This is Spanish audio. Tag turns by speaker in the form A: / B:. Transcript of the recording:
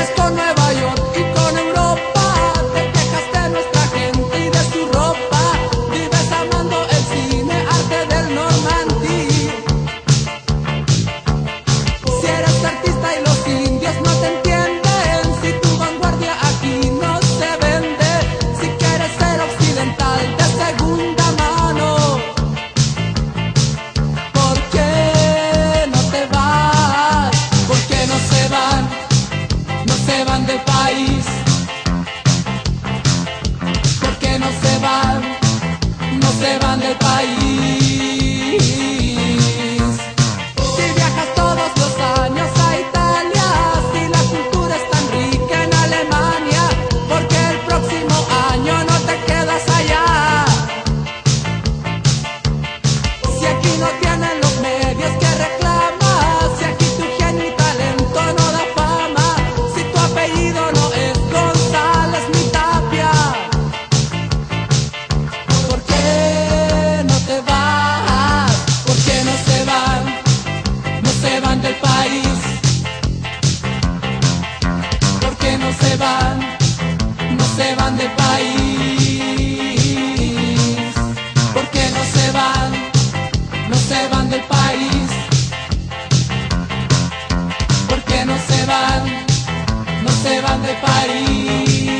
A: sueñes con él. se van del país? ¿Por qué no se van? No se van del país. se van de país? ¿Por qué no se van? No se van del país. ¿Por qué no se van? No se van de país.